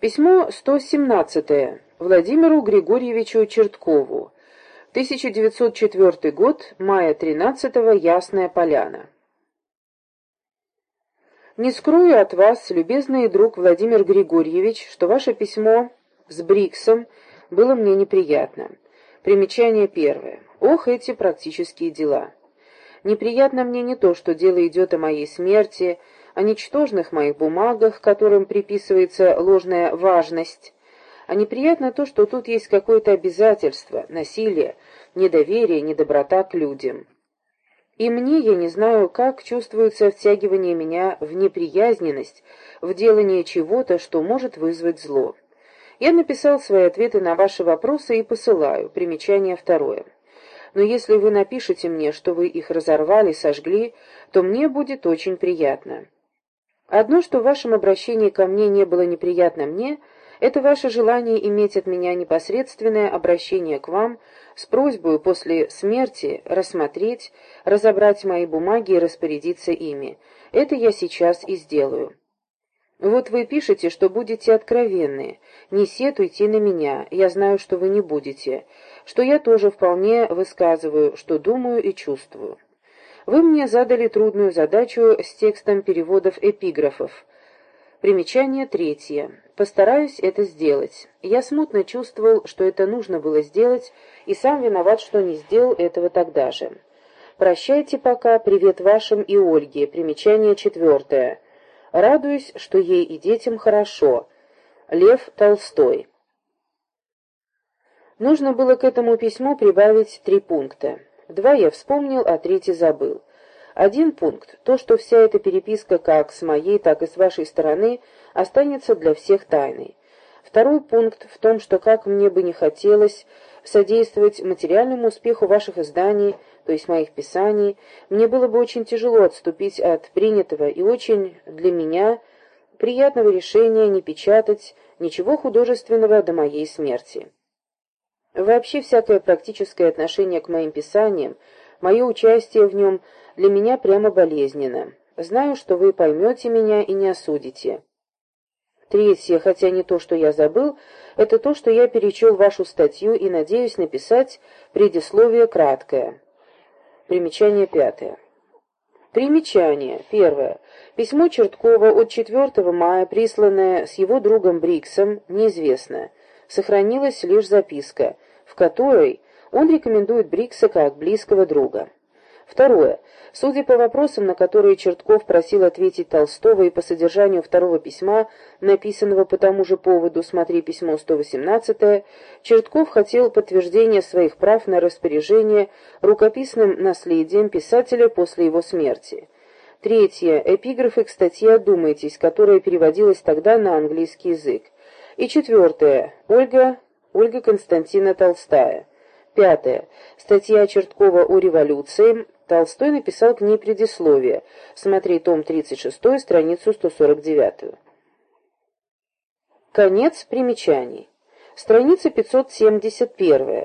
Письмо 117 Владимиру Григорьевичу Черткову. 1904 год, мая 13 -го, Ясная Поляна. Не скрою от вас, любезный друг Владимир Григорьевич, что ваше письмо с Бриксом было мне неприятно. Примечание первое. Ох, эти практические дела. Неприятно мне не то, что дело идет о моей смерти, о ничтожных моих бумагах, которым приписывается ложная важность, а неприятно то, что тут есть какое-то обязательство, насилие, недоверие, недоброта к людям. И мне, я не знаю, как чувствуется втягивание меня в неприязненность, в делание чего-то, что может вызвать зло. Я написал свои ответы на ваши вопросы и посылаю. Примечание второе но если вы напишете мне, что вы их разорвали, сожгли, то мне будет очень приятно. Одно, что в вашем обращении ко мне не было неприятно мне, это ваше желание иметь от меня непосредственное обращение к вам с просьбой после смерти рассмотреть, разобрать мои бумаги и распорядиться ими. Это я сейчас и сделаю. Вот вы пишете, что будете откровенны. Не сетуйте на меня, я знаю, что вы не будете что я тоже вполне высказываю, что думаю и чувствую. Вы мне задали трудную задачу с текстом переводов эпиграфов. Примечание третье. Постараюсь это сделать. Я смутно чувствовал, что это нужно было сделать, и сам виноват, что не сделал этого тогда же. Прощайте пока, привет вашим и Ольге. Примечание четвертое. Радуюсь, что ей и детям хорошо. Лев Толстой. Нужно было к этому письму прибавить три пункта. Два я вспомнил, а третий забыл. Один пункт — то, что вся эта переписка как с моей, так и с вашей стороны останется для всех тайной. Второй пункт в том, что как мне бы не хотелось содействовать материальному успеху ваших изданий, то есть моих писаний, мне было бы очень тяжело отступить от принятого и очень для меня приятного решения не печатать ничего художественного до моей смерти. Вообще всякое практическое отношение к моим писаниям, мое участие в нем для меня прямо болезненно. Знаю, что вы поймете меня и не осудите. Третье, хотя не то, что я забыл, это то, что я перечел вашу статью и надеюсь написать предисловие краткое. Примечание пятое. Примечание. Первое. Письмо Черткова от 4 мая, присланное с его другом Бриксом, неизвестно сохранилась лишь записка, в которой он рекомендует Брикса как близкого друга. Второе. Судя по вопросам, на которые Чертков просил ответить Толстого и по содержанию второго письма, написанного по тому же поводу, смотри письмо 118, Чертков хотел подтверждения своих прав на распоряжение рукописным наследием писателя после его смерти. Третье. Эпиграфы к статье «Одумайтесь», которая переводилась тогда на английский язык. И четвертое. Ольга, Ольга Константина Толстая. Пятое. Статья Черткова о революции. Толстой написал к ней предисловие. Смотри том 36, страницу 149. Конец примечаний. Страница 571.